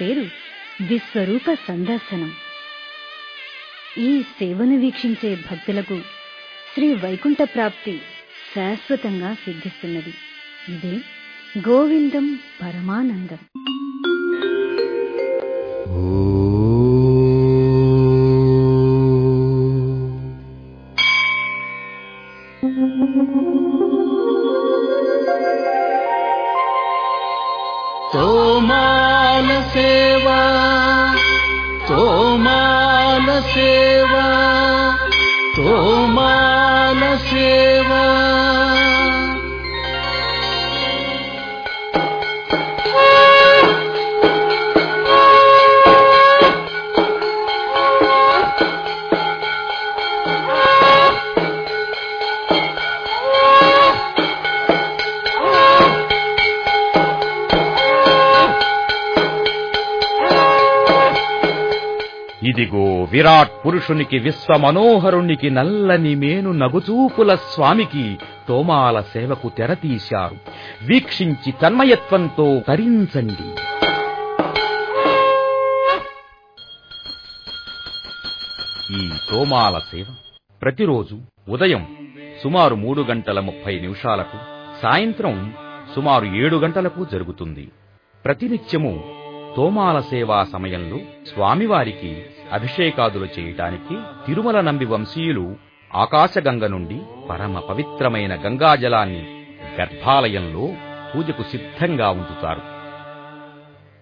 పేరు విశ్వరూప సందర్శనం. ఈ సేవను వీక్షించే భక్తులకు శ్రీ వైకుంఠ ప్రాప్తి శాశ్వతంగా సిద్ధిస్తున్నది. ఇదే గోవిందం పరమానందం. విరాట్ పురుషునికి విశ్వ మనోహరునికి నల్లని మేను నగుచూపుల స్వామికి తోమాల సేవకు తెరతీశారు. వీక్షించి తన్మయత్వంతో తరించండి. ఈ తోమాల సేవ ప్రతిరోజు ఉదయం సుమారు మూడు గంటల ముప్పై నిమిషాలకు సాయంత్రం సుమారు ఏడు గంటలకు జరుగుతుంది. ప్రతినిత్యము తోమాల సేవా సమయంలో స్వామివారికి అభిషేకాదులు చేయటానికి తిరుమల నంబి వంశీయులు ఆకాశగంగ నుండి పరమ పవిత్రమైన గంగాజలాన్ని గర్భాలయంలో పూజకు సిద్ధంగా ఉంచుతారు.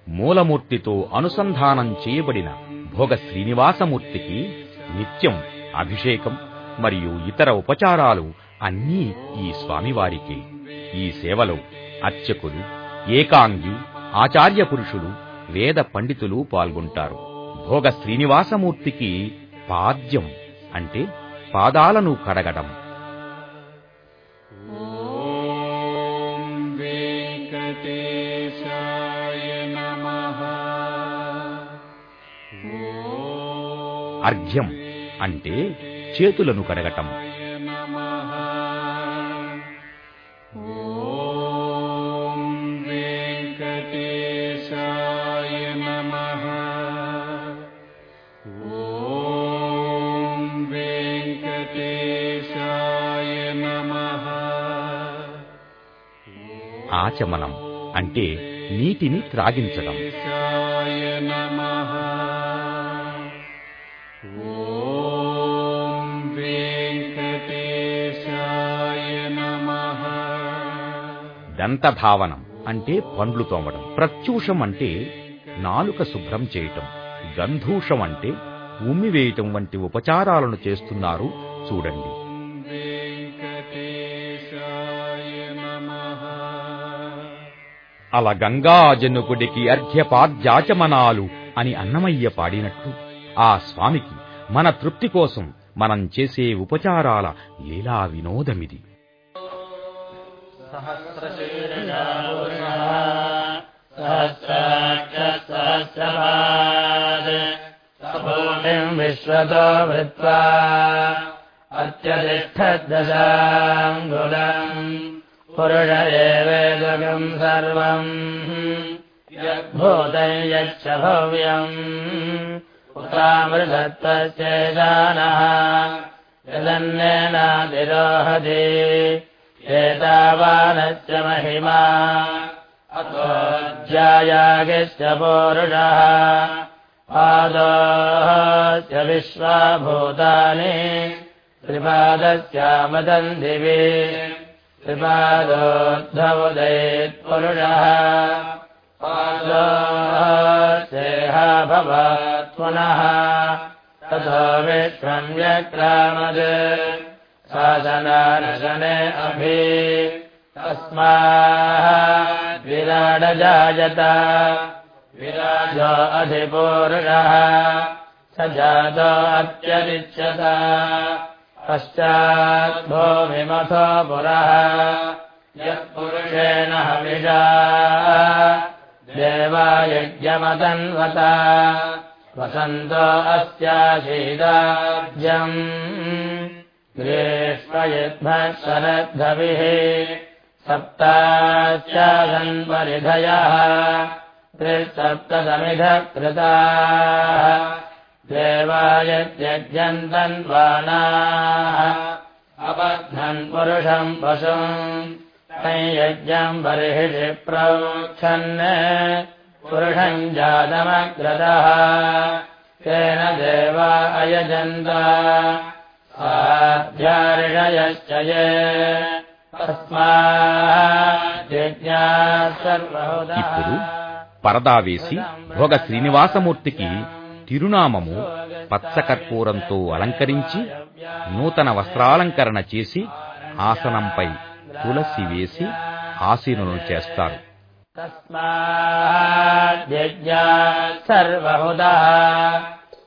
మూలమూర్తితో అనుసంధానం చేయబడిన భోగ శ్రీనివాసమూర్తికి నిత్యం అభిషేకం మరియు ఇతర ఉపచారాలు అన్నీ ఈ స్వామివారికి. ఈ సేవలో అర్చకులు ఏకాంగి ఆచార్య పురుషులు వేద పండితులు పాల్గొంటారు. భోగ శ్రీనివాసమూర్తికి పాద్యం అంటే పాదాలను కడగడం. అర్ఘ్యం అంటే చేతులను కడగటం. ఆచమనం అంటే నీటిని త్రాగించడం. దంతభావనం అంటే పండ్లు తోమడం. ప్రత్యూషం అంటే నాలుక శుభ్రం చేయటం. గంధూషం అంటే ఉమ్మివేయటం వంటి ఉపచారాలను చేస్తున్నారు. చూడండి. అల గంగాజనుకుడికి అర్ఘ్యపాద్యాచమనాలు అని అన్నమయ్య పాడినట్టు. ఆ స్వామికి మన తృప్తి కోసం మనం చేసే ఉపచారాల లీలా వినోదమిది. విశ్వతో पुरुष एवेदकम् सर्वम्। यद्भूतम् यच्च भव्यम्। पुत्रामृतत्वश्चेदानः यदन्येनातिरोहति एतावानश्च महिमा। अतोऽध्यायागिश्च पौरुषः। पादोश्च विश्वाभूतानि। त्रिपादस्यामदम् दिवि त्रिपादोद्धवुदयेत्पुरुषः पादोश्चेह भवत् पुनः। ततो विश्वम् व्यक्रामद् शासनानशने अभि। तस्मात् विराडजायत। विराजो अधिपूरुषः। स जातो अत्यरिच्यत पश्चाद्भो मिमथो पुरः यत्पुरुषेण हमिषा देवायज्ञवतन्वता वसन्तो अस्त्याशीदाब्जम् ग्रिष्मयग्मः शरद्भविः सप्ताच्चादन्वरिधयः त्रिः कृताः देवायत्यज्यन्तन्वानाः अपध्नन् पुरुषम् पशुम् संयज्ञम् बर्हिषि प्रोक्षन् पुरुषम् जातमग्रतः तेन देवा अयजन्त साध्याऋषयश्च ये तस्माज्ञा सर्वहुतः ఇప్పుడు పరదా వేసి భోగ శ్రీనివాసమూర్తికి తిరునామము పచ్చకర్పూరంతో అలంకరించి నూతన వస్త్రాలంకరణ చేసి ఆసనంపై తులసి వేసి ఆసీనులను చేస్తారు तस्माद्यज्ञा सर्वहुतः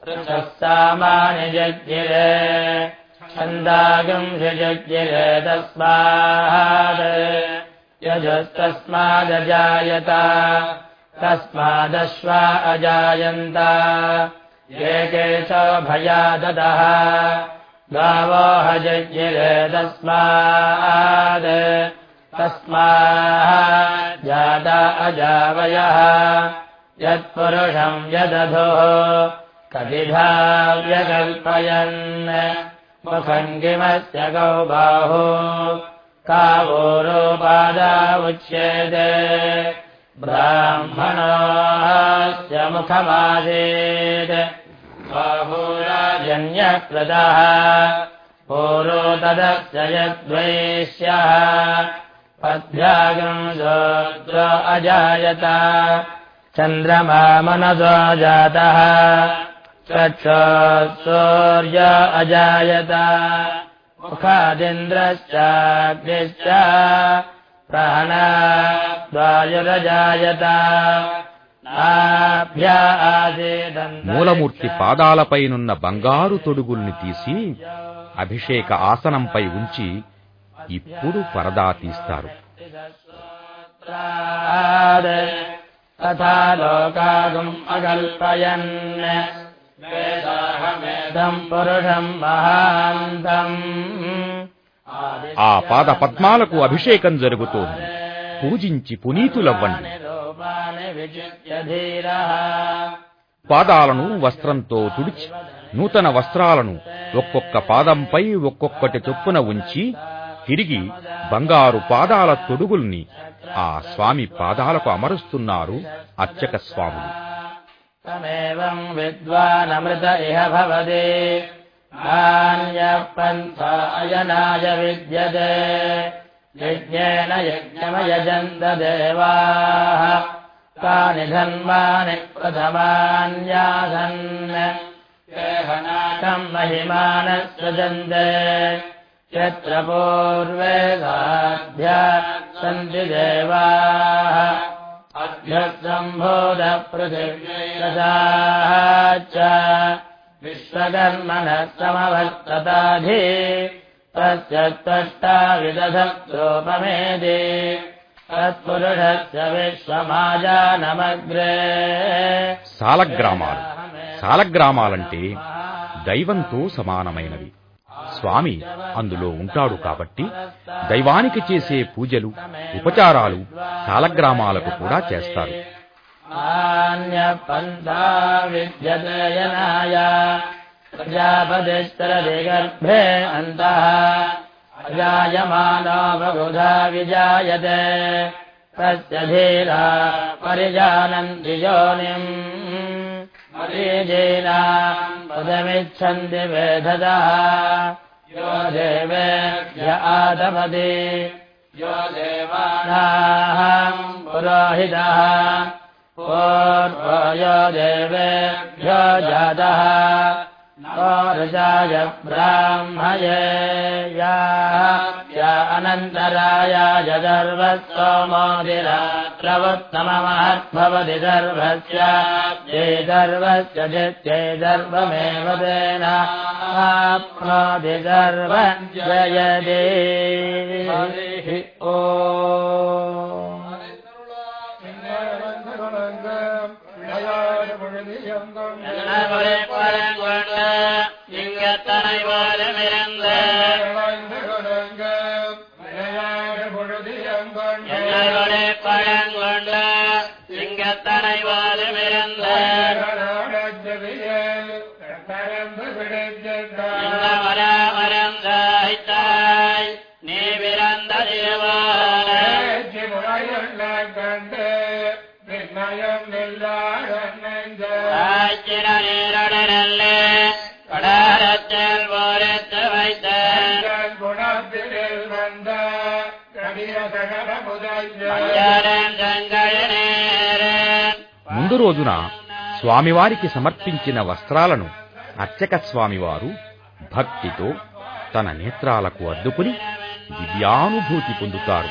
ऋषः सामानि जज्ञिरे छन्दागंसि जज्ञिरे तस्मात् यजस्तस्मादजायत तस्मादश्वा अजायन्त। एके च भया ददः। गावो तस्माज्जाता अजावयः। यत्पुरुषम् यदधोः। कतिधा व्यकल्पयन् मुखम् किमस्य गौ बाहु कावोरोपादा उच्येते ब्राह्मणा मुखमादेहोराजन्यप्रदः पोरोदक्षय द्वयेष्यः पद्भ्यागम् सोऽ अजायत। चन्द्रमा मनसो जातः। चक्षोर्य अजायत। मुखादिन्द्रश्चाग्निश्च ప్రాణాయురజాయత మూలమూర్తి పాదాలపైనున్న బంగారు తొడుగుల్ని తీసి అభిషేక ఆసనంపై ఉంచి ఇప్పుడు పరదా తీస్తారు. పురుషం మహాంతం ఆ పాద పద్మాలకు అభిషేకం జరుగుతోంది. పూజించి పునీతులవ్వండి. పాదాలను వస్త్రంతో తుడిచి నూతన వస్త్రాలను ఒక్కొక్క పాదంపై ఒక్కొక్కటి చొప్పున ఉంచి తిరిగి బంగారు పాదాల తొడుగుల్ని ఆ స్వామి పాదాలకు అమరుస్తున్నారు అర్చక స్వాములు తమేవం విద్వానమృత ఇహ భవదే ान्यपन्थायनाय विद्यते। यज्ञेन यज्ञमयजन्तदेवाः। कानि धन्मानि प्रथमान्यासन्नकम् महिमानत्वदन्दे शत्र पूर्वेदाध्यासन्तिदेवाः अभ्यर्थम्भोधपृथिव्ययसा च। विश्वकर्मणः समवर्तताधि तस्य त्वष्टा विदधत्रोपमेदि तत्पुरुषस्य विश्वमाजानमग्रे సాలగ్రామాలు సాలగ్రామాలంటే దైవంతో సమానమైనవి స్వామి అందులో ఉంటాడు కాబట్టి దైవానికి చేసే పూజలు ఉపచారాలు సాలగ్రామాలకు కూడా చేస్తారు न्यपन्था विद्यनयनाय प्रजापदिस्तरदिगर्भे अन्तः जायमाना बहुधा विजायते तस्य धीरा परिजानन्ति योनिम् परिजीनाम् पदमिच्छन्ति वेधदः यो देवेभ्य आदमदे यो देवानाः पुरोहितः पूर्वयो देवेभ्यो जातः ऋषाय ब्राह्मये या अनन्तरायाय सर्वस्तोमोदिरात्रवत्तममहद्भवति सर्वस्य ये सर्वस्य चित्ते सर्वमेव तेन आप्नोति सर्वं जयदे ओ இங்கத்தனை வாரமிருந்த ஆச்சிர நீருடனல்லே கடாரத்தில் போரத்து வைத்த மஞ்சரன் செங்கழநேரன் ముందు రోజున స్వామివారికి సమర్పించిన వస్త్రాలను అర్చక స్వామివారు భక్తితో తన నేత్రాలకు అద్దుకుని దివ్యానుభూతి పొందుతారు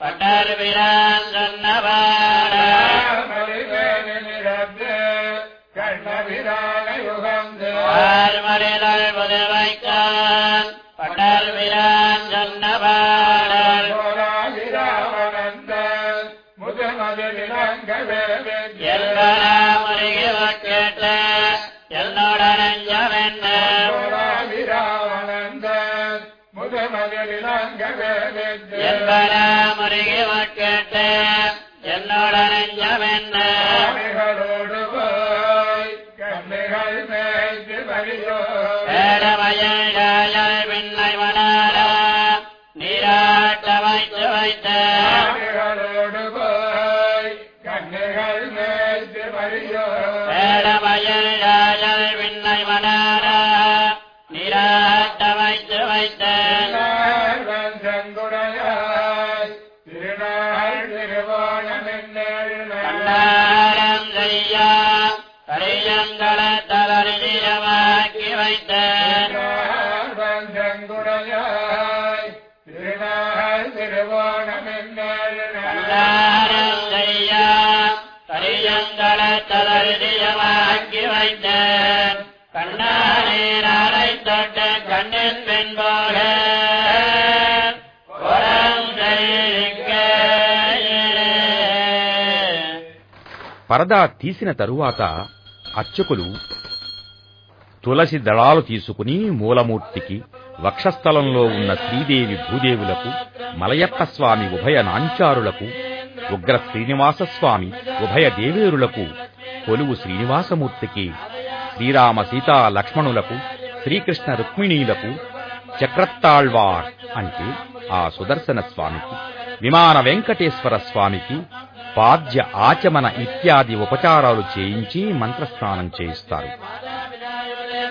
पटर् बरा கண்ணாரம் செய்யா கரியங்கள தளர்ச்சியமாக்கி வைத்த கண்ணானேரை தொட்டு கண்ணின் பின்போக புறம் செய்க పరదా తీసిన తరువాత అర్చకులు తులసి దళాలు తీసుకుని మూలమూర్తికి వక్షస్థలంలో ఉన్న శ్రీదేవి భూదేవులకు మలయప్ప స్వామి ఉభయ నాంచారులకు ఉగ్ర శ్రీనివాస స్వామి ఉభయ దేవేరులకు కొలువు శ్రీనివాసమూర్తికి శ్రీరామ సీతా లక్ష్మణులకు శ్రీకృష్ణ రుక్మిణీలకు చక్రత్తాళ్వార్ అంటే ఆ సుదర్శన స్వామికి విమాన వెంకటేశ్వర స్వామికి పాద్య ఆచమన ఇత్యాది ఉపచారాలు చేయించి మంత్రస్నానం చేయిస్తారు.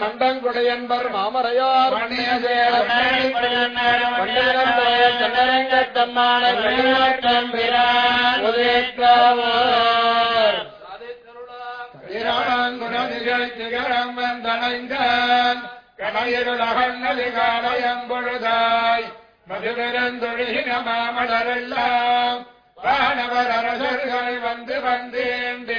மண்டங்குடையன்பர் மாமரையார். திகழம் வந்தனைந்தான் கடையிருளகன்னதி காலையம்பொழுதாய் மதுபிறந்தொழுகின மாமலரெல்லாம் வானவர் அரசர்கள் வந்து வந்தேண்டே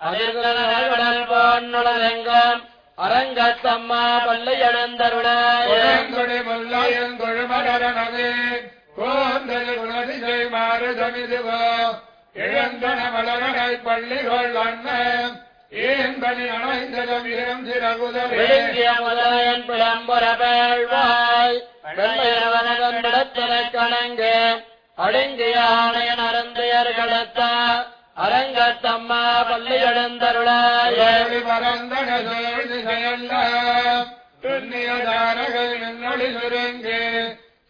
அழகடல் போன்னுடலங்கம் அரங்கத்தம்மா பள்ளி எழுந்தருளாய குழங்குடி முல்லையங்குழுமலரனது மாறுதமிதுவோ இழந்தன மலரடை பள்ளிகள் அண்ணன் ஏன்பனி அணைந்ததும் இரும் சிறகுதலே. விழுங்கிய முதலையன் பிளம்புற பேழ்வாய். வெள்ளையவனதன் விடத்தினைக் கணங்கு அடுங்கிய ஆணையன் அருந்தையர்களத்த. அரங்கத்தம்மா பள்ளி எழுந்தருளாய ஏழு பரந்தன சோழ் திசையெல்லாம் துண்ணிய தாரகை நின்னொளி சுருங்கு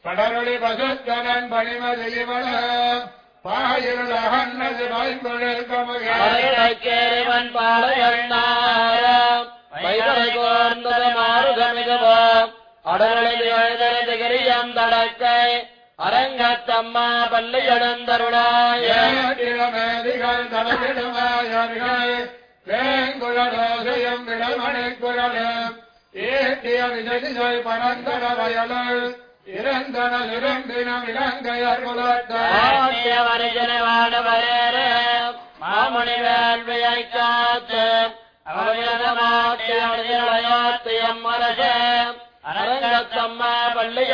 படரொளி பசுத்தனன் பணிமதிலிவள பாயிருள் அகன்னது மாறுதமிதுவோ அடலில் எழுதரது கிரியம் தடக்கை அரங்கத்தம்மா பள்ளி எழுந்தருளாய வேங்குழலோசையும் விடமணி குரலும் ஏற்றிய விசதிசை பரந்தன வயலுள் இறந்தன இறந்தினம் இலங்கையர் வாடவரேரே மாமணி வேள்வியை காத்து. அவனிடமாட்டி அடியாத்து எம்மரசே அரங்கத்தம்மா பள்ளி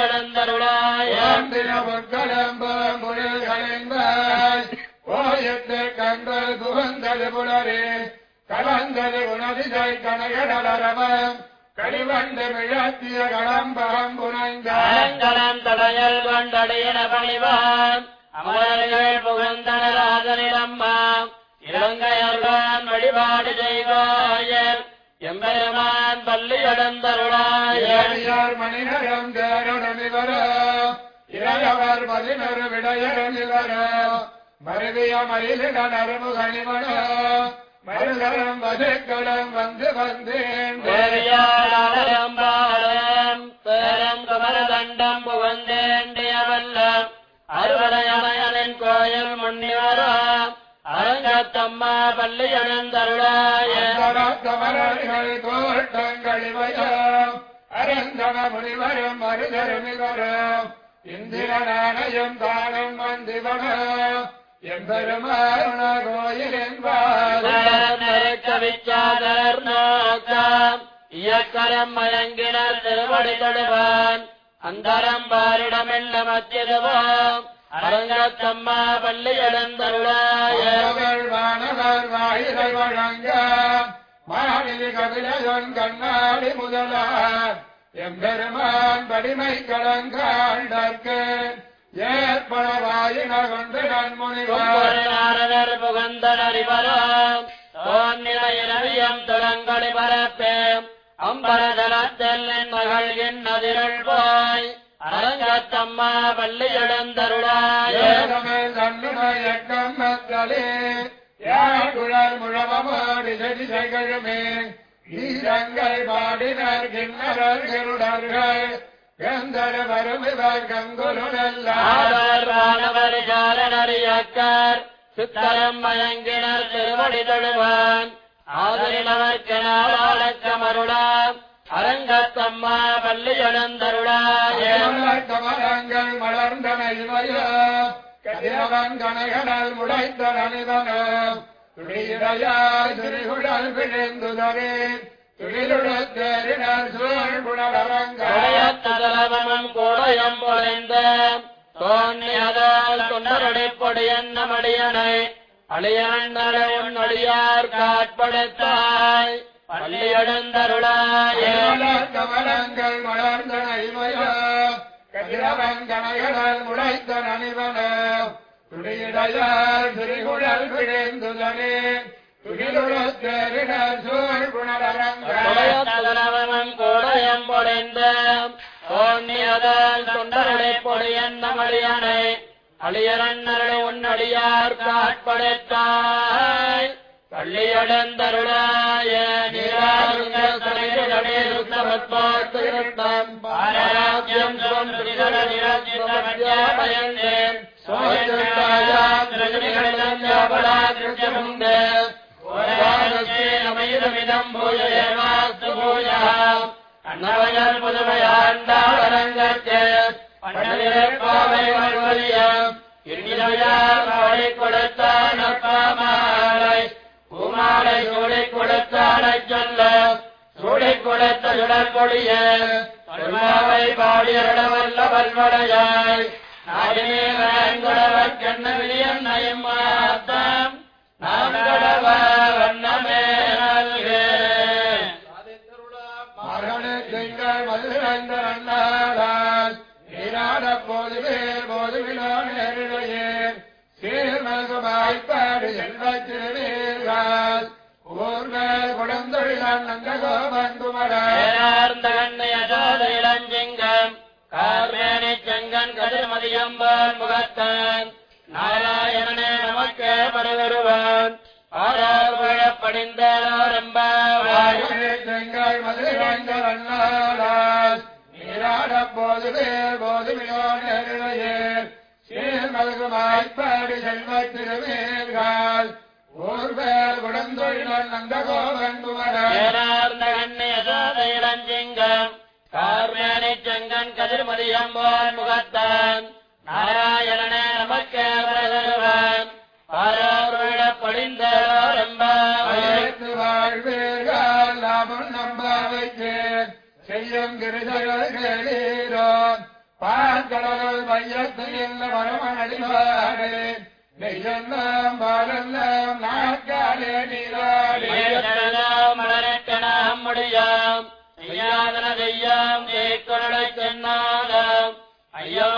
ஏந்தின பொற்களம்பும் புயல்களின்பாய் ஓயத்து கண்கள் புகுந்தது புலரே கலந்தது உணதிசை கனகடலரவம் கழிவண்டு மிழத்திய களம்பகம் புனைந்தார் அலங்கலம் தடையல் கொண்டடையின பணிவான் அமரர்கள் புகந்தனராதனிடம்மா இலங்கையர்வான் வழிபாடு செய்வாயர். எம்பெருமான் பள்ளி எழுந்தருளாய ஏழியார் மணிநரம் தேருடமிவர இளையவர் பதினொரு விடையரமிவர மருவிய மயிலிட நறுமுகணிவன மருதரம் வசுக்களம் வந்து வந்தேன். தேவியாளரம்பாளம் பேரம் குமரதண்டம் புகந்தேண்டியவல்லம் அறுவடையமையனின் கோயில் முன்னிவரா அரங்கத்தம்மா பள்ளி எழுந்தருளாய இவையம் அரந்தன முனிவரும் மருதருமிவரும் இந்திரனானையும் தானும் வந்திவன எம்பெருமான கோயில் என்பார் கவிச்சாதர் நோக்கம் இயக்கரம் மயங்கினர் திருவடி தொடுவான் அந்தரம் பாரிடமெல்ல மத்தியதுவோம் அரங்கத்தம்மா பள்ளி எழுந்தருளாய அவர்கள் வானவர் வாயிலை வழங்க மாநில கபிலையொன் கண்ணாடி முதலார். எம்பெருமான் படிமை கடங்காண்டற்கு ஏற்பட வாயின கொண்டு நாரதர் புகந்தனறிவரோம் தோன்னிலையிரவியம் துளங்கொடி பரப்பேம். அம்பரதலத்தில் மகள் என்னதிருள் போய் அரங்கத்தம்மா பள்ளி எழுந்தருளாய தன்னுமயக்கம் மக்களே யாழ்குழல் முழவமாடி செடி செய்கழுமே ஈரங்கள் பாடினர் கிண்ணறர் கருடர்கள் கந்தர வருமிவர் கங்குலுனெல்லாம் ஆதர் வானவர் சாரணறியக்கர் சித்தரம் மயங்கினர் திருவடி தொழுவான். ஆதரினவர்க்கென வாழக்கமருளாம் அரங்கத்தம்மா பள்ளி எழுந்தருளாய கமலங்கள் மலர்ந்தன கதிரவன் கனைகடல் முளைத்த நனிதனோ துளியிடையாய் துணிகுழல் விழுந்துதரே. துளிருடத் தேரினர் சூழ் குணரங்கள் உடையத்ததலவனும் கூடயம் பொழைந்த. தோன்னியதால் தொண்டருடை பொடியன்ன மடியனை. அழியண்ணல உன் அடியார் காட்படுத்தாய். பள்ளி எழுந்தருளாய கமலங்கள் மலர்ந்தன இவையோ கதிரவன் கனைகடல் முளைத்த நனிவனோ துளியிடையார் திரிகுழல் விழுந்துதனே துகிலுடத் தேரினர் சூழ் குணரங்கள் கூடயம் பொழைந்த தோன்னியதால் தொண்டருடை பொடியன்ன மடியனை அழியரண்ணருளை உன் அடியார் காட்படுத்தாய். കള്ളിയടന്തരുളായ നിരാജുരത്മാരാജ്യം കൃത്യമുണ്ട് ം ഭൂജയേവാസ്തു ഭൂജ അണ്ണവയൽ പുതുമയാണ്ടാവരംഗത്തെ പണ്ടതിരപ്പാവൈ മറുപടിയ ഇന്നിലവയാൽ പാടിക്കൊടുത്താണപ്പാമാളായി பூமாலை சூடி கொடுத்த அடைச்சொல்ல சூடி கொடுத்த சுடற்கொடிய பருமாவை பாடியருடவல்ல பல்வடையாய். நாடினே நாம் கடவ வண்ணமே திங்கள்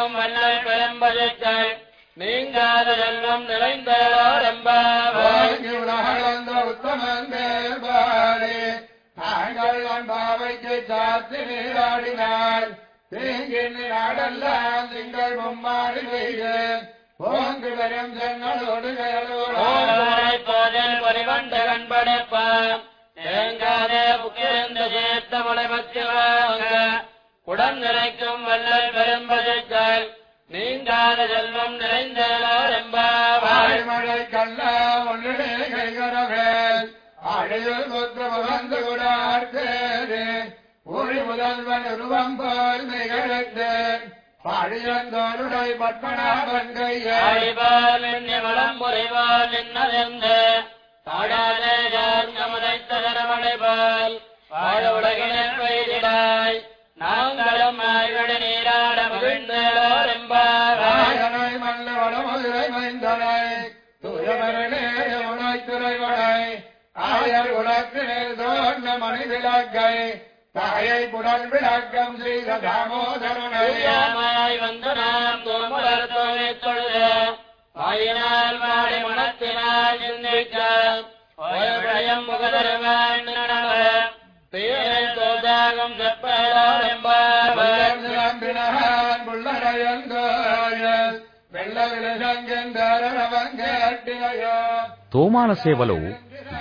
உடங்களைக்கும் வல்லல் பெரும்பதிக்கள் நீங்காத வாங்கி உலகளந்த உத்தமன் பேர்பாடு நாங்கள் நம்பாவைக்கு சாத்து நீராடினால் தேங்கில் நாடெல்லாம் நீங்கள் மும்மாறி செய்து ஓங்கு வரும் போதல் தேங்காதே புக்கிருந்த வாங்க உடங்களைக்கும் வல்லல் பெரும்பதிக்கள் நீங்காத செல்வம் வாய்மழை கல்லா ஒன்றிலே கைகரவேல் அழியில் கொத்து முகந்து குடார்த்தேது ஊழி முதல்வன் உருவம் போல் நிகழ்த்து பாழியந்தோருடை பத்மநாபன் என்னை வளம் முறைவால் என்னதென்று தாடாதே தோன்ற மணி விளக்கை தாயை புடல் விளக்கம் செய்த தாமோதரனை. ஐயாமாய் வந்து நாம் தோமலர் தோலை தொழுது வாயினால் வாடி மனத்தினால் சிந்திக்க. ஓயபயம் முகதருவான் நடவ தீரை தோதாகம் வெள்ள விலசங்கென்றவங்கேட்டினையோ తోమాల సేవలో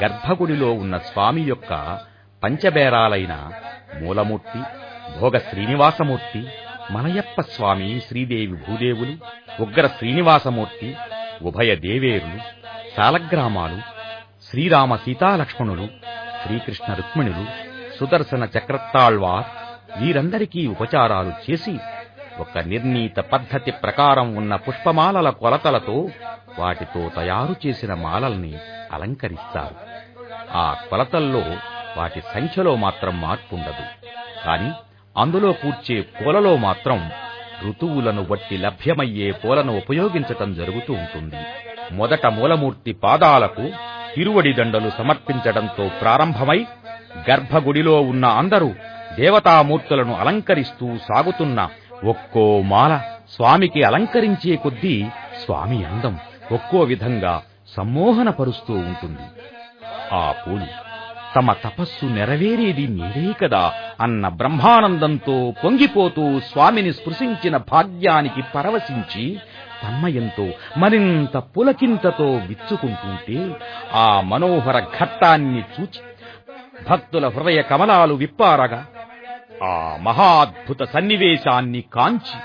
గర్భగుడిలో ఉన్న స్వామి యొక్క పంచబేరాలైన మూలమూర్తి భోగ శ్రీనివాసమూర్తి మలయప్ప స్వామి శ్రీదేవి భూదేవులు ఉగ్ర శ్రీనివాసమూర్తి ఉభయ దేవేరులు సాలగ్రామాలు శ్రీరామ సీతాలక్ష్మణులు శ్రీకృష్ణ రుక్మిణులు సుదర్శన చక్రతాళ్వార్ వీరందరికీ ఉపచారాలు చేసి ఒక నిర్ణీత పద్ధతి ప్రకారం ఉన్న పుష్పమాలల కొలతలతో వాటితో తయారు చేసిన మాలల్ని అలంకరిస్తారు. ఆ కొలతల్లో వాటి సంఖ్యలో మాత్రం మార్పుండదు. కాని అందులో కూర్చే పూలలో మాత్రం ఋతువులను బట్టి లభ్యమయ్యే పూలను ఉపయోగించటం జరుగుతూ ఉంటుంది. మొదట మూలమూర్తి పాదాలకు తిరువడి దండలు సమర్పించడంతో ప్రారంభమై గర్భగుడిలో ఉన్న అందరూ దేవతామూర్తులను అలంకరిస్తూ సాగుతున్న ఒక్కో మాల స్వామికి అలంకరించే కొద్దీ స్వామి అందం ఒక్కో విధంగా సమ్మోహనపరుస్తూ ఉంటుంది. ఆ పూలు తమ తపస్సు నెరవేరేది మీరే కదా అన్న బ్రహ్మానందంతో పొంగిపోతూ స్వామిని స్పృశించిన భాగ్యానికి పరవశించి తన్మయంతో మరింత పులకింతతో విచ్చుకుంటుంటే ఆ మనోహర ఘట్టాన్ని చూచి భక్తుల హృదయ కమలాలు విప్పారగా ఆ మహాద్భుత సన్నివేశాన్ని కాంచి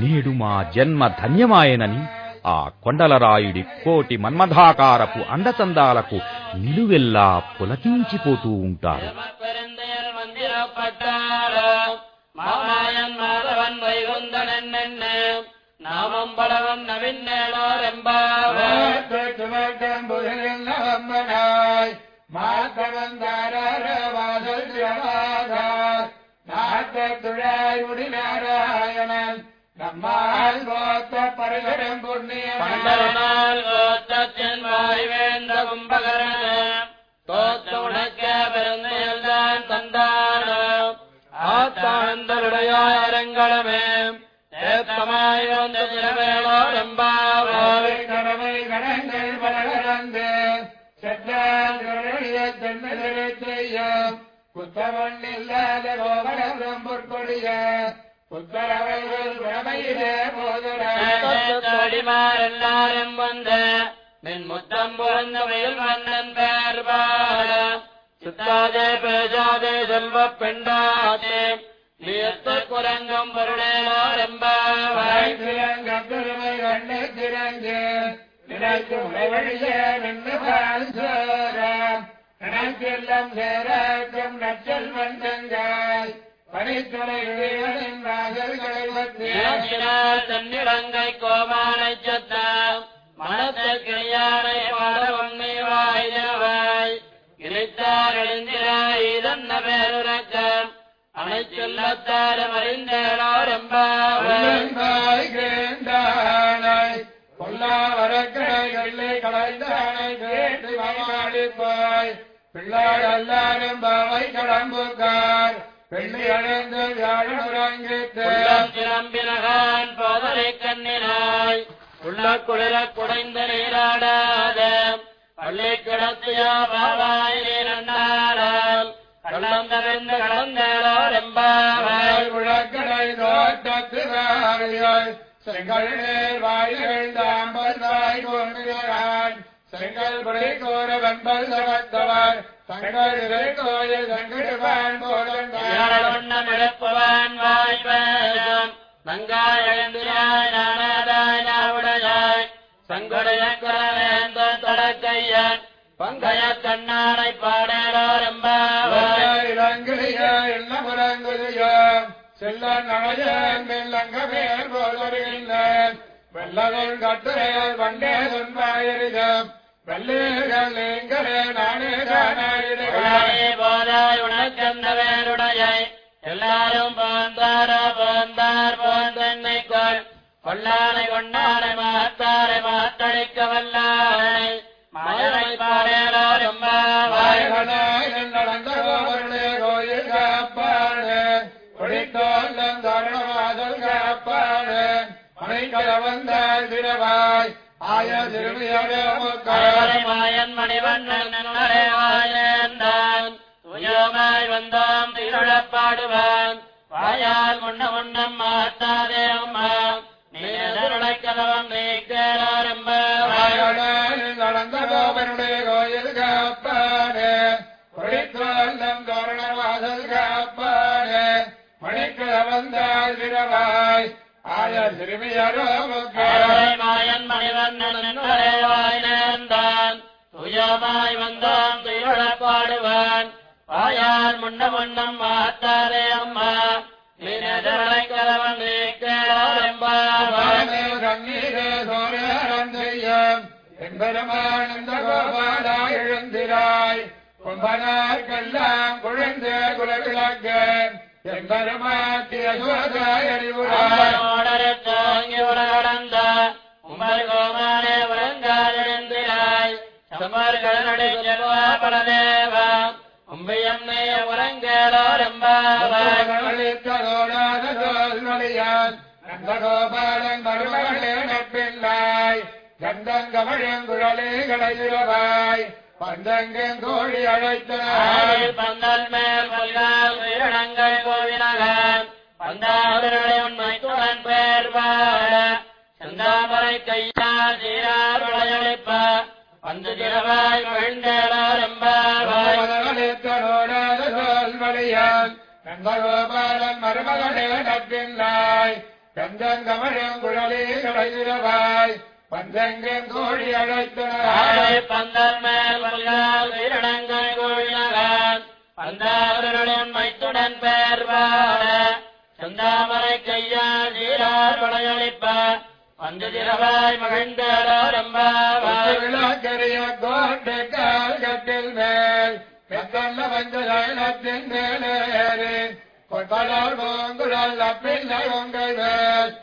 నేడు మా జన్మ ధన్యమాయనని ఆ కొండలరాయుడి కోటి మన్మథాకారపు అండచందాలకు నిలువెల్లా పులకించిపోతూ ఉంటారు பெருந்தையர் மந்திரப்பட்டார மாமாயன் மாதவன் வைகுந்தன் என்ன நாமம் பலவன் நவின்னேளோர் எம்பாவாய் மாத்தவந்தாரவாதல் പഴയായുടി നാരായണൻ നമ്മാൽ ഗോത്ത പരിഹരം പുണ്യമാൽ ഗോത്തച്ഛൻ വായുവേണ്ട குத்தவன் இல்லாத கோபரம் பொற்கொடிய புத்தரவைகள் பிரமையிலே போதுராய் தோடிமாரெல்லாரும் வந்து நின் முத்தம் புகழ்ந்த மயில் மன்னன் பேர் பாட. சித்தாதே பேஜாதே செல்வ பெண்டாதே. நீயத்த குரங்கம் பெருமை கண்ணு திறந்து நினைத்து வழியே நின்று பால்சோரம் நினைத்தெல்லாம் சேராக்கும் நச்சல் வந்தங்காய் பனித்துறை இறைவனின் வாசல்களை தன்னிடங்கை கோமானை சத்தம். மனத்தை கிளியானை பாட உண்மை வாய்தவாய் இணைத்தார் எழுந்திராய் இதன்ன பேருரக்கம் அனைச்செல்லத்தாரும் அறிந்தேனோர் எம்பாவாய் உள்ளங்காய் கேண்டானாய் பொல்லாவரக்கடைகளை கலைந்தானை கேட்டு மாடிப்பாய் பிள்ளார் எல்லாரும் பாவை கடம்புக்கார். பெண்ணி அடைந்து வியாழன் உறங்கித்து உள்ளம் சிலம்பினகான் போதலை கண்ணினாய். உள்ள குளிர குடைந்து நீராடாத. பள்ளி கிடத்தியா பாவாய் நீரண்டாடால் கள்ளந்தவிந்து கடந்தேளோர் எம்பாவாய். முழக்கடை தோட்டத்து வாரியாய். செங்கல் நேர் வாய்கள் தாம்பல் வாய் செங்கல் புடை கோர வெண்பல் தவத்தவர் தங்கள் கோயில் போதந்தார் வண்ணம் இழப்பவான் வாய் பேசும் நங்காய் எழுந்திராய் நானாதாய் நாவுடையாய் சங்குடைய குரவேந்த தடக்கையன் பங்கைய கண்ணானை இளங்கிலிய என்ன முறங்குதியோ செல்ல மேல் போல் வருகின்றேன் வெள்ளகள் கட்டுரையால் வண்டே துன்பாயிருதம் வெள்ளைகள் எங்களே நானே தானாயிருக்கிறேன் உள்ளாயே போதாய் உனக்கெந்த எல்லாரும் போந்தாரோ போந்தார் போந்தென்னைக்கோள் கொல்லானை மாத்தாரை மாத்தடிக்க வல்லார். மனைக்கல வந்தால் திரவாய் ஆய மாயன் மணிவண்ணன் துயோமாய் வந்தோம் திருழப்பாடுவான் வாயால் முன்ன முன்னம் மாத்தாதே அம்மா. நீ எதிரடைக்கலவம் நீ கேளாரம்பாவாய் வாய்களாய் நடந்த கோவருடைய கோயில் காப்பாடு குடித்தோல்லம் தருணமாதல் காப்பாடு மணிக்கல வந்தால் திரவாய் ஆய நன்னரே வாயேந்தான் துயோமாய் வந்தோம் திருழப்பாடுவான் வாயால் முன்ன முன்னம் மாத்தாதே அம்மா. நீ எதிரடைக்கலவம் நீ கேளாரம்பாவாய் கண்ணீரே சோழரம் செய்யும் என்பெருமானந்த கோபாலா எழுந்திராய். கும்பனார்க்கெல்லாம் குழந்தை குலவிளக்க என்பெருமாத்திய சுவதாய் அறிவுராய் கோமானே உறங்காதிருந்திராய் சம்பர்கள் செல்வா பரதேவா உம்பையம்மே உறங்கேளோரம்பாவாய் ளித்ததோடாத மருமகளே நப்பில்லாய் கந்தங்கமழங்குழலே கடையிறவாய் பந்தங்கன் கோழி அழைத்தனாய் பந்தல் மேல் பல்லால் உயிரினங்கள் கோவினகன் பந்தாவர்களை உண்மைத்துடன் பேர் பாட. செந்தாமரை கையால் சீரார் விளையளிப்ப. வந்து திரவாய் விழுந்தேளோரம்பாவாய் ளித்ததோடாத சொல்வழியால் நந்த கோபாலன் மருமகளே நப்பில்லாய் கந்தங்கமழங்குழலே கடையிறவாய் பஞ்செங்கும் கோழி அழைத்தனர் பந்தல் மேல் பல்கால் வீரணங்கள் கோழினகன் பந்தாவருடன் மைத்துடன் பேர் வாழ செந்தாமரை கையால் சீரார் வளையளிப்ப வந்து திரவாய் மகிழ்ந்தோரம்பாவாய் விளக்கரிய கோட்டை கால்கட்டில் மேல் பெத்தல்ல வஞ்சலத்தின் மேலேறி கொத்தலால் பூங்குழல் பிள்ளை உங்கள் மேல்.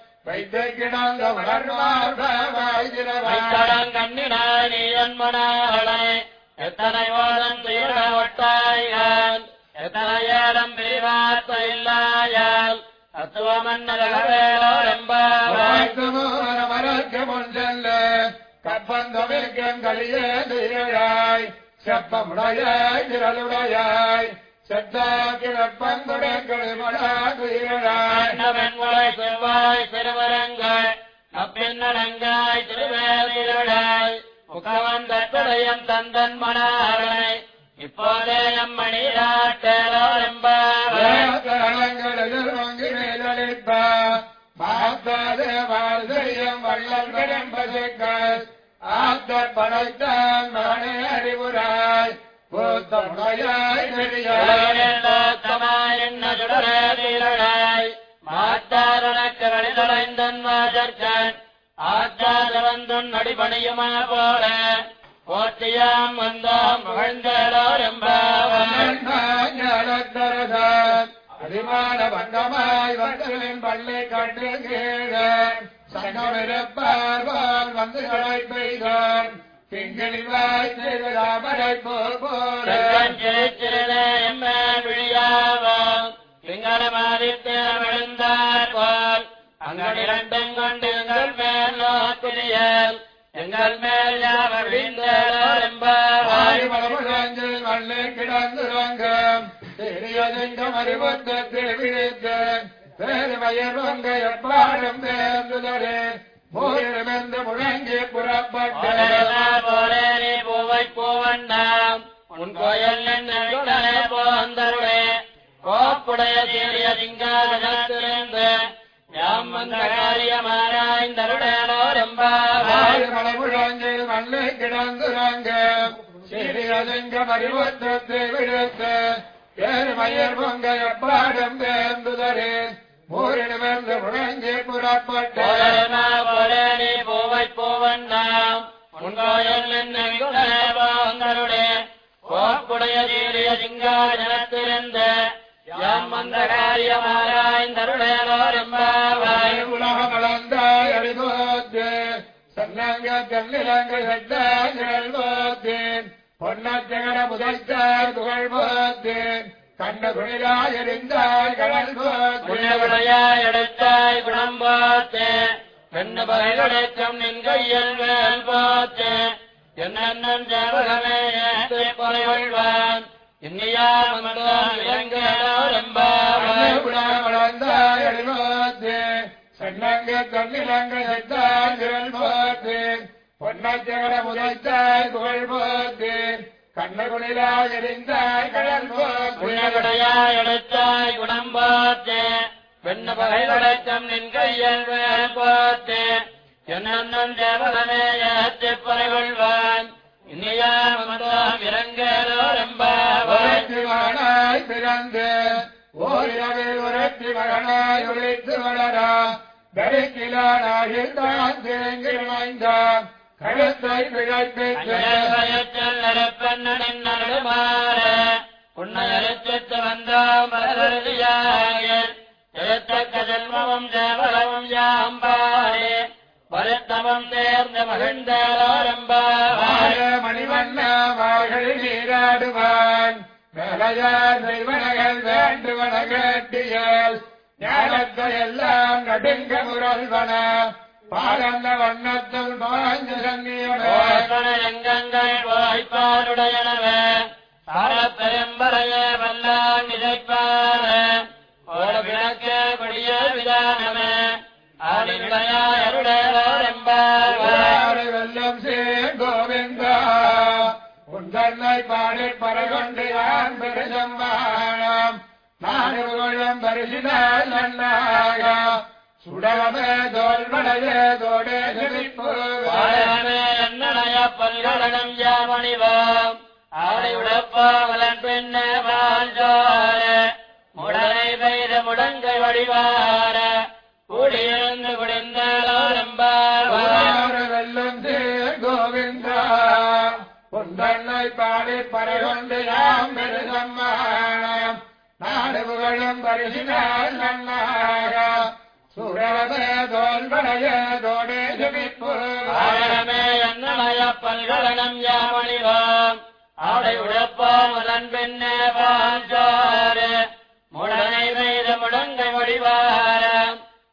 எத்தனை ஓதம் தீர ஒட்டாய்கள் எத்தனை ஏலம் பிரிவார்த்த இல்லாயால் தத்துவமன்னரவேலோரெம்பாவாய் மறக்க முன் செல்ல கப்பந்தமிழ்க்கம் களியே தீழாய் செப்பமுடையாய் திரளுடையாய். செத்தாக்கிழப்பந்துடன் கழிமடா தீழாய் வெண்முளை செவ்வாய் திருவரங்கள் அப்பின்னடங்காய் திருவேதிரடாய் முகவந்தடையம் தந்தன் மணாளை இப்போதே எம்மணி நாட்டேலோரெம்பாவாய் தளங்களில் வள்ளல் ஆத்த படைத்தான் மகனே அறிவுராய் பூத்தமுடையாய் பெரியாய் என்ன வழிதலைந்தன் வாஜர்கன் ஆச்சார அடிபணியுமா போல போற்றியாம் வந்தாம் புகழ்ந்தேலோரெம்பாவாய் ஞானத்தரசான் அடிமான வந்தமாய் வந்தலின் பள்ளி கண்டு கீழே சங்கமிருப்பார்வான் வந்து கடை பெய்தான் திங்களிவாய் செய்தாமரை போல் போல கொண்டு எங்கள் மேல் நோக்கிரியல் எங்கள் மேல் யாவர் வீழ்ந்தோரெம்பாவாய் மலமுழங்கில் வள்ளி கிடந்துறங்க சிறியதெங்கும் அறிவுத்தத்தில் வேறு மயர் வங்க எப்பாடும் வேந்துதரே மூயிரமென்று முழங்கி புறப்பட்டேன் போரேரி பூவை பூவண்ணாம் உன் கோயில் போந்தருளே கோப்புடைய சீரிய சிங்காதனத்திலிருந்து யாம் வந்த காரியமாராய்ந்தருடேலோரெம்பாவாய் மலமுழங்கில் வள்ளி கிடந்துறங்க சிறியதெங்கும் அறிவுத்தத்தை விடுத்து வேறு மயர் வங்க எப்பாடும் வேந்துதரே. போரேரி பூவை பூவண்ணாம். உன் கோயில் நின்றுடனே போந்தருளே கோப்புடைய சீரிய சிங்காதனத்திலிருந்து யாம் வந்த காரியமாராய்ந்தருடேலோரெம்பாவாய் உலகம் வளர்ந்தாய் அடிபோத்து சன்னங்க தென்னிலங்க செட்டாய் போத்தேன் பொன்னச்சகட முதல்த்தாய் புகழ் போத்தேன் கண்ட குளிராய் எரிந்தாய் கடல் உன்னவிடையாய் எடுத்தாய் குணம் போத்தே பெண்ணு பகைகளுக்கும் நின் கையில் வேல் போத்தே என்னென்னும் ஜாபகமே ஏற்று குறைவழ்வான் இன்னியா வந்தோம் இறங்கோரெம்பாவாய் உலகம் வளர்ந்தாய் அடிபோத்து சன்னங்க தென்னிலங்க செட்டாய் போத்தேன் பொன்னச்சகட முதல்த்தாய் புகழ் போத்தேன் கண்ண குளிராய் எரிந்தாய் உன்னவிடையாய் எடுத்தாய் குணம் போத்தே பெண்ணு பகைகளுக்கும் நின் கையில் வேல் போத்தே என்னென்னும் ஜாபகமே ஏற்று குறைவழ்வான் இன்னியா வந்தோம் இறங்கோரெம்பாவாய் ஒருத்தி மகனாய் பிறந்து ஓரிரவில் ஒருத்தி மகனாய் ஒழித்து வளரா தரிக்கிலானாகில் தான் தேங்கி நுழைந்தான் கழுத்தை நடுமாற உன்னையரித்து வந்தோம் எழுத்தக்க ஜென்மமும் தேவலமும் யாம்பாரே வருத்தமும் தேர்ந்த மகிழ்ந்தோரம்பாவாய் ஆய மணிவண்ண நீராடுவான். வேலையார் செய்வனகள் வேண்டுவன கேட்டியல். ஞானத்தை எல்லாம் நடுங்க முரல்வன. பாரந்த வண்ணத்தில் பாஞ்ச சன்னியமே எங்கங்கள் வாய்ப்பாருடையனவே பெரும்பறையே வல்லான் இதைப்பார ஓட விளக்கே கொடிய விதானமே. வாழை வெல்லம் சேர் கோவிந்தா. உன் தன்னை பாடி பரகொண்டு யான் பெருசம்மானம் நாடு உலகம் பரிசினால் நன்னாக பல்கலனம் யாமணிவாம் ஆடை உடப்பாவலன் பெண்ணே வாழ்ந்தார. முடனை பெய்த முடங்கை வடிவார. கூடியிருந்து குடிந்தாளோரம்பாவார வார வெல்லும் கோவிந்தா. பொந்தன்னை பாடி பரகொண்டு நாம் பெருதம்மானம் நாடு புகழும் பரிசினால் நன்னாக பல்கலனம் யாமணிவாம் ஆடை உடப்பாவலன் பெண்ணே வாழ்ந்தார முடனை பெய்த முடங்கை வடிவார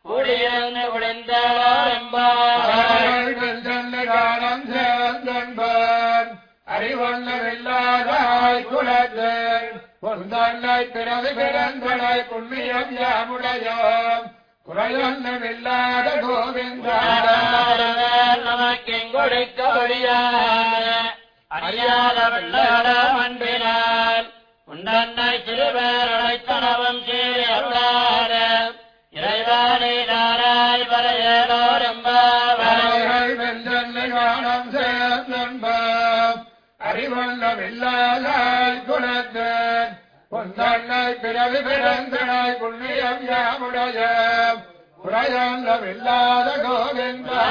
கூடியிருந்து குடிந்தாளோரம்பாவார காலம் சேர்ந்தன்பன் அறிவொன்னமில்லாதாய் குலத்தன். பொந்தன்னை பிறவி பிறந்தனை புண்ணியம் யாமுடையோம். குறையொன்னமில்லாத கோவிந்தா. நமக்கெங்கொடுக்க ஒழியாத அறியாத வெள்ளாட அன்பினால் உண்டன்னை சிறுபேர் அழைத்தனவும் சீரி அருளாத இறைவானை நாராய் வரையலோரம்பாவாய் அவர்கள் வெஞ்சன்னை காலம் சேர்ந்தன்பன் அறிவொன்னமில்லாதாய் குலத்தன் பிறவி பிறந்தனாய் புண்ணியம் யாமுடைய. குறையொன்னமில்லாத கோவிந்தா.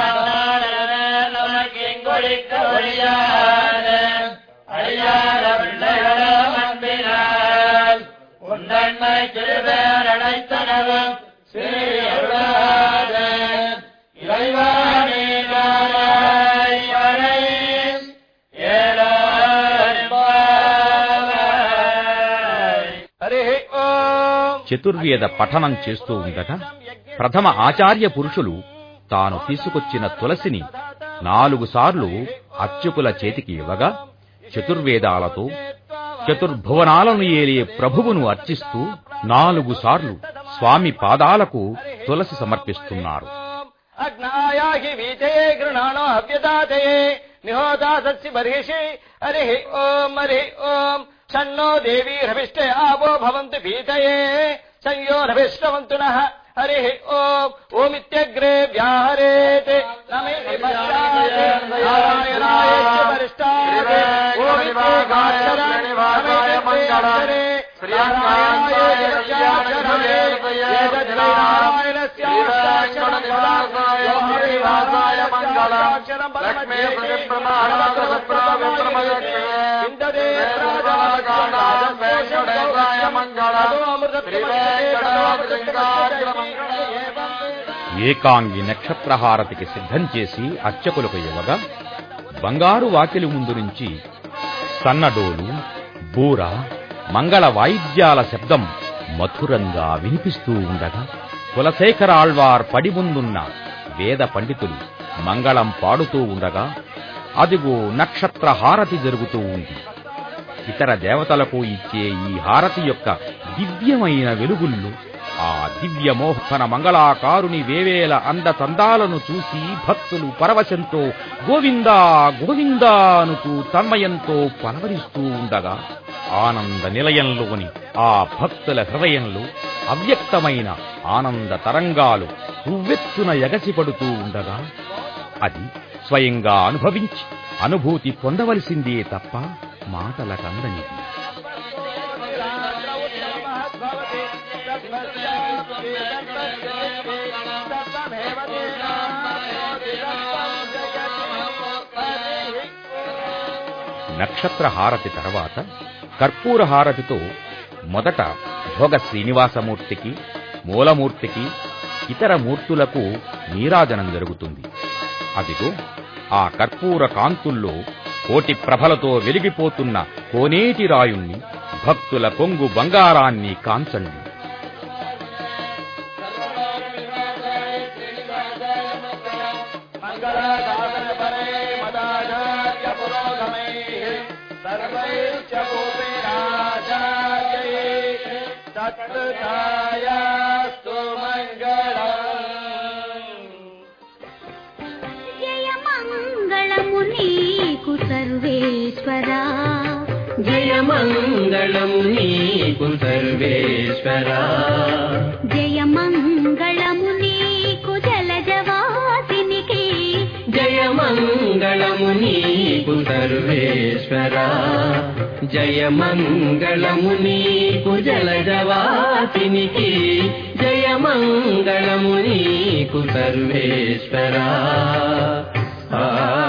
நமக்கெங்கொடுக்க ஒழியாத அறியாத பிள்ளைகளும் அன்பினால் உண்டன்மை சிறுபேர் அழைத்தனவும் చతుర్వేద పఠనం చేస్తూ ఉండగా ప్రథమ ఆచార్య పురుషులు తాను తీసుకొచ్చిన తులసిని నాలుగు సార్లు అర్చకుల చేతికి ఇవ్వగా చతుర్వేదాలతో చతుర్భువనాలను ఏలే ప్రభువును అర్చిస్తూ నాలుగు సార్లు స్వామి పాదాలకు తులసి సమర్పిస్తున్నారు. అగ్నాయాహి బర్హిషి హరి ఓం హరి ఓం. ఛన్నో దేవీ రవిష్ట ఆవో భవంతు భీతయే సంయో రవిష్టవంతున हरि ओम ओमित्यग्रे व्याहरेत् नमे नारायणाय वरिष्ठाय। ओमिवाघाय मङ्गलाय श्रियाय श्रीरामायणस्याय मङ्गलाक्षरम् लक्ष्मे ఏకాంగి నక్షత్రహారతికి సిద్ధం చేసి అర్చకులకు ఇవ్వగా బంగారు వాకిలి ముందు నుంచి సన్నడోలు బూర మంగళ వాయిద్యాల శబ్దం మధురంగా వినిపిస్తూ ఉండగా కులశేఖర ఆళ్వార్ పడి ముందున్న వేద పండితులు మంగళం పాడుతూ ఉండగా అదిగో నక్షత్రహారతి జరుగుతూ ఉంది. ఇతర దేవతలకు ఇచ్చే ఈ హారతి యొక్క దివ్యమైన వెలుగుల్లో ఆ దివ్యమోహన మంగళాకారుని వేవేల అందచందాలను చూసి భక్తులు పరవశంతో గోవిందా గోవిందా అనుతూ తన్మయంతో పలవరిస్తూ ఉండగా ఆనంద నిలయంలోని ఆ భక్తుల హృదయంలో అవ్యక్తమైన ఆనంద తరంగాలు ఉవ్వెత్తున ఎగసిపడుతూ ఉండగా అది స్వయంగా అనుభవించి అనుభూతి పొందవలసిందే తప్ప మాటల కందని. నక్షత్ర హారతి తర్వాత కర్పూర హారతితో మొదట భోగ శ్రీనివాసమూర్తికి మూలమూర్తికి ఇతర మూర్తులకు నీరాజనం జరుగుతుంది. అదిగో ఆ కర్పూర కాంతుల్లో కోటి ప్రభలతో వెలిగిపోతున్న కోనేటి రాయుణ్ణి భక్తుల కొంగు బంగారాన్ని కాంచండి. జయ సర్వేశ్వరా. జయమంగళం నీకు సర్వేశ్వరా. జయమంగళము నీకు జలజవాసినికి. జయమంగళము నీకు సర్వేశ్వరా. సర్వేశ్వరా.